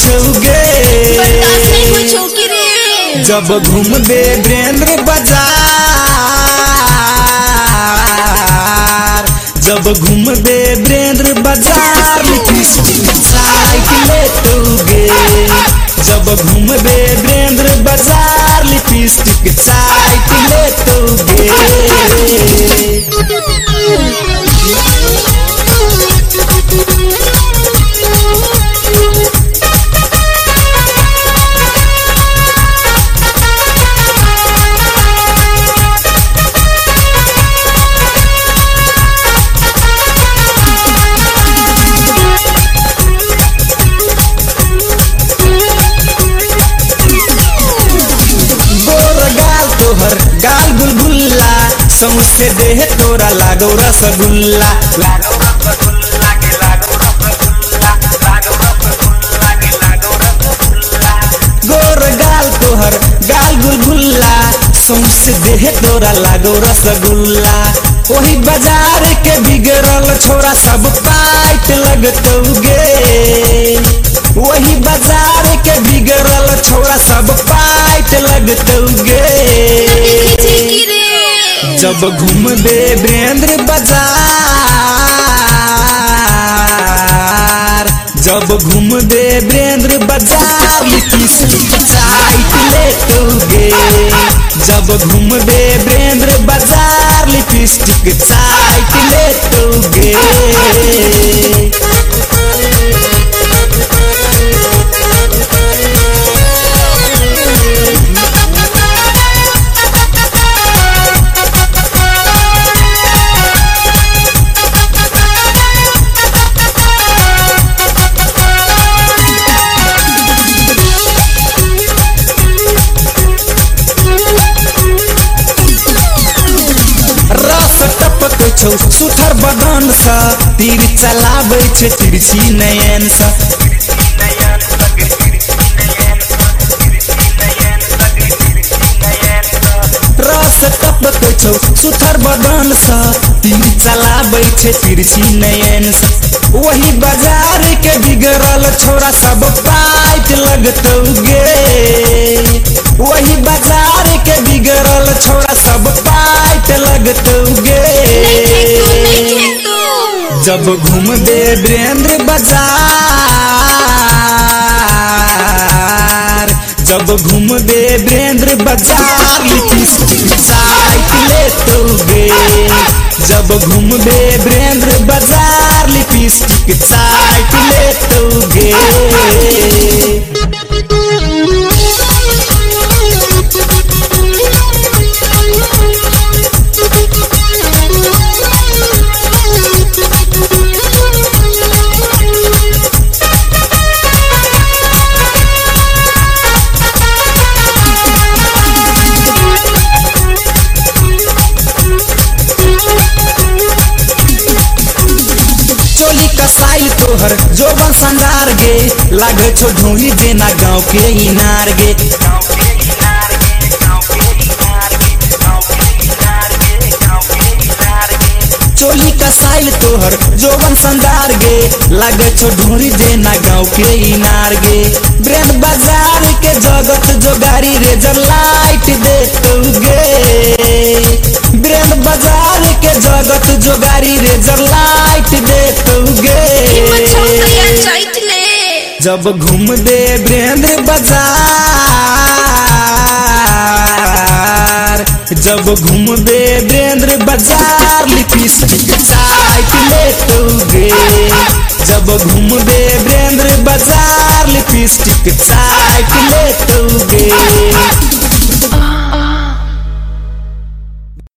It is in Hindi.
छौगे जब घूमबे ब्रेंद्र बाज़ार जब घूमबे ब्रेंद्र बाज़ार लिपस्टिक साइट ले तोगे जब घूमबे ब्रेंद्र बाज़ार लिपस्टिक साइट ले तोगे सौसे देह तोरा लागो रसगुल्ला। लागो रसगुल्ला के लागो रसगुल्ला। लागो रसगुल्ला के लागो रसगुल्ला। गोर गाल तोहर गाल गुलगुल्ला। सौसे देह तोरा लागो रसगुल्ला। वही बाज़ार के बिगड़ल छोरा सब पाइट लगतौगे। वही बाज़ार के बिगड़ल छोरा सब पाइट लगतौगे रे घूम दे बेंद्र बाज़ार। जब घूम दे बेंद्र बाज़ार साइट ले तोगे जब घूमबे बेंद्र बाज़ार, लिपस्टिक साइट ले तोगे बदन सा तीर चलाबै छै तिरछी नयन सा रस सुथर बदन सा तीर चलाबै छै तिरछी नयन सा वही बाज़ार के बिगड़ल छोरा सब पाइट लगतौगे वही जब घूमबे ब्रेंद्र बाज़ार, जब घूमबे ब्रेंद्र बाज़ार लिपस्टिक तो गे जब घूमबे ब्रेंद्र बाज़ार लिपिस साइकिल तो तोगे कसाई तोहर जोबन संगार गे। लागे छो ढोली के इनार गे। चोली कसाइल तोहर जोबन संगार गे। लागे छो ढोली देना गाँव के इनार गे। ब्रेंड बाज़ार के जगत जोगारी, रेजर लाइट दे गे। बाज़ार के जगत जोगारी रेजर लाइट दे जब घूम दे ब्रेंद्र बाज़ार। जब घूम दे ब्रेंद्र बाज़ार लिपस्टिक साइट ले जब घूम दे ब्रेंद्र बाज़ार लिपस्टिक साइट ले